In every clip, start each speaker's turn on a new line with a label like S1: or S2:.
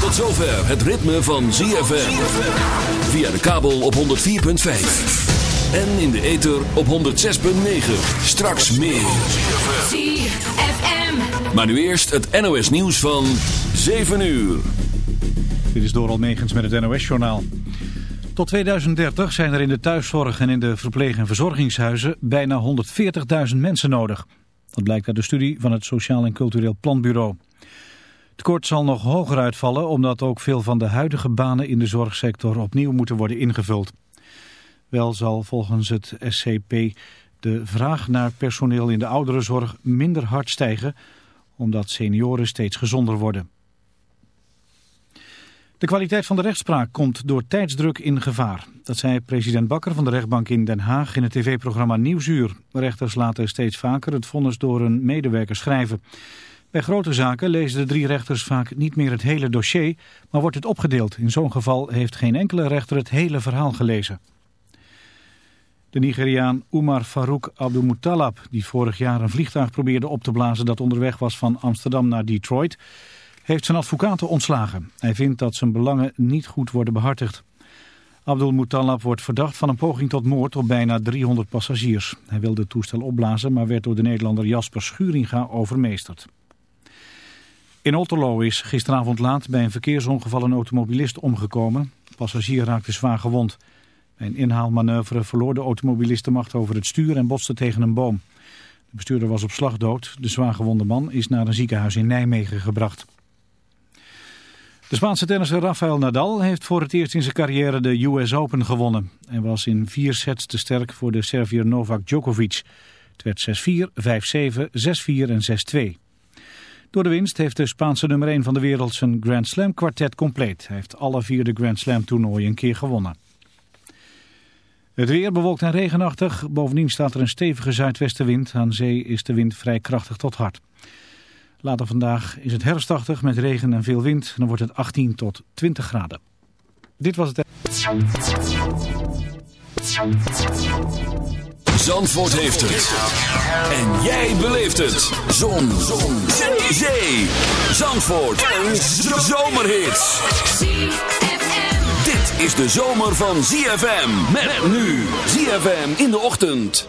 S1: Tot zover het ritme van ZFM. Via de kabel op 104.5. En in de ether op 106.9. Straks meer.
S2: ZFM.
S1: Maar nu eerst het NOS nieuws van 7 uur.
S3: Dit is Doral Megens met het NOS-journaal. Tot 2030 zijn er in de thuiszorg en in de verpleeg- en verzorgingshuizen bijna 140.000 mensen nodig. Dat blijkt uit de studie van het Sociaal en Cultureel Planbureau. Het tekort zal nog hoger uitvallen omdat ook veel van de huidige banen in de zorgsector opnieuw moeten worden ingevuld. Wel zal volgens het SCP de vraag naar personeel in de ouderenzorg minder hard stijgen omdat senioren steeds gezonder worden. De kwaliteit van de rechtspraak komt door tijdsdruk in gevaar. Dat zei president Bakker van de rechtbank in Den Haag in het tv-programma Nieuwsuur. Rechters laten steeds vaker het vonnis door een medewerker schrijven. Bij grote zaken lezen de drie rechters vaak niet meer het hele dossier, maar wordt het opgedeeld. In zo'n geval heeft geen enkele rechter het hele verhaal gelezen. De Nigeriaan Umar Farouk Abdulmutallab, die vorig jaar een vliegtuig probeerde op te blazen dat onderweg was van Amsterdam naar Detroit, heeft zijn advocaten ontslagen. Hij vindt dat zijn belangen niet goed worden behartigd. Abdul Mutallab wordt verdacht van een poging tot moord op bijna 300 passagiers. Hij wilde het toestel opblazen, maar werd door de Nederlander Jasper Schuringa overmeesterd. In Otterlo is gisteravond laat bij een verkeersongeval een automobilist omgekomen. De passagier raakte zwaar gewond. Bij een inhaalmanoeuvre verloor de automobilist de macht over het stuur en botste tegen een boom. De bestuurder was op slag dood. De zwaargewonde man is naar een ziekenhuis in Nijmegen gebracht. De Spaanse tennisser Rafael Nadal heeft voor het eerst in zijn carrière de US Open gewonnen. En was in vier sets te sterk voor de Serviër Novak Djokovic. Het werd 6-4, 5-7, 6-4 en 6-2. Door de winst heeft de Spaanse nummer 1 van de wereld zijn Grand Slam kwartet compleet. Hij heeft alle vier de Grand Slam toernooien een keer gewonnen. Het weer bewolkt en regenachtig. Bovendien staat er een stevige zuidwestenwind. Aan zee is de wind vrij krachtig tot hard. Later vandaag is het herfstachtig met regen en veel wind. Dan wordt het 18 tot 20 graden. Dit was het...
S1: Zandvoort heeft het. En jij beleeft het. Zon. Zon. Zee. Zandvoort. Een zomerhit. Dit is de zomer van ZFM. Met nu. ZFM in de ochtend.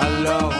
S4: Alors on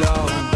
S4: love.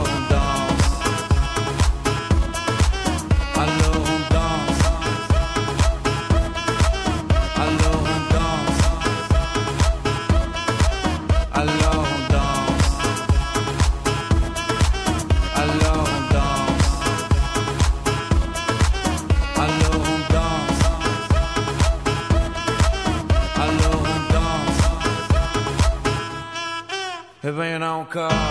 S5: alcohol.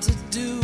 S6: to do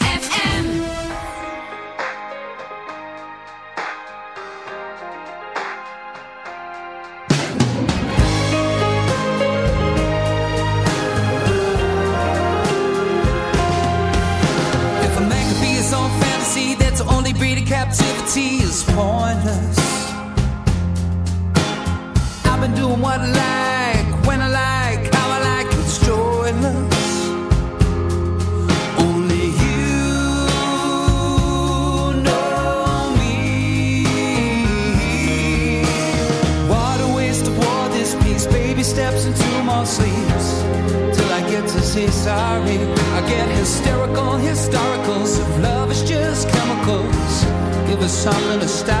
S7: something to stop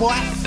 S8: Boy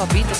S8: Rapid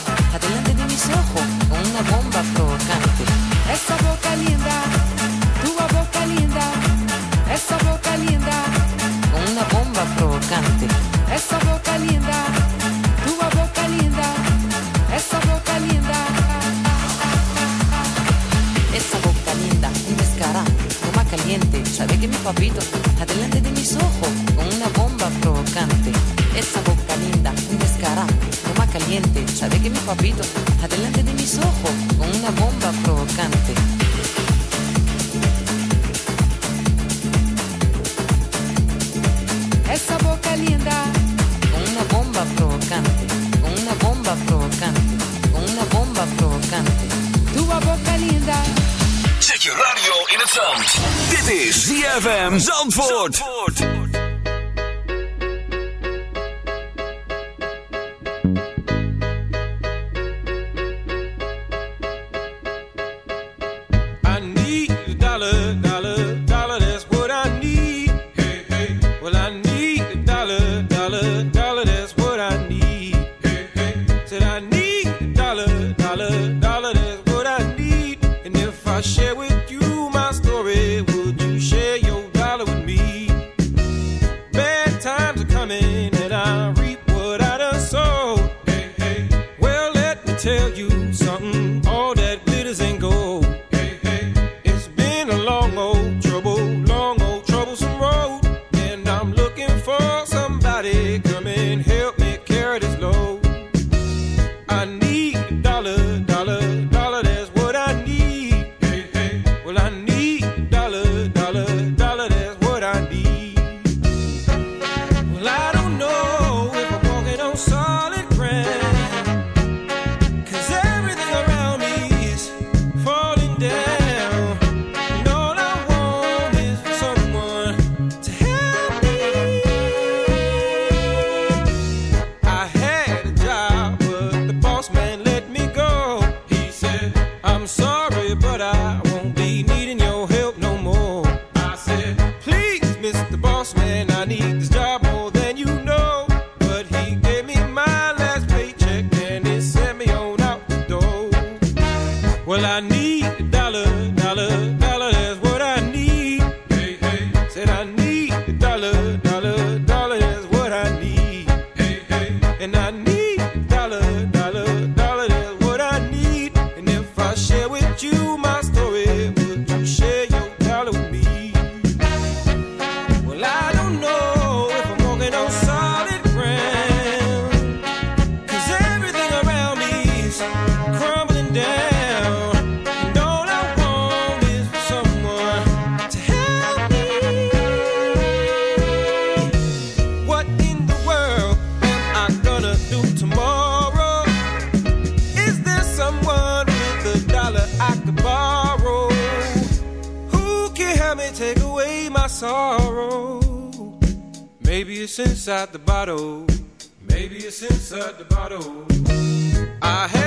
S8: I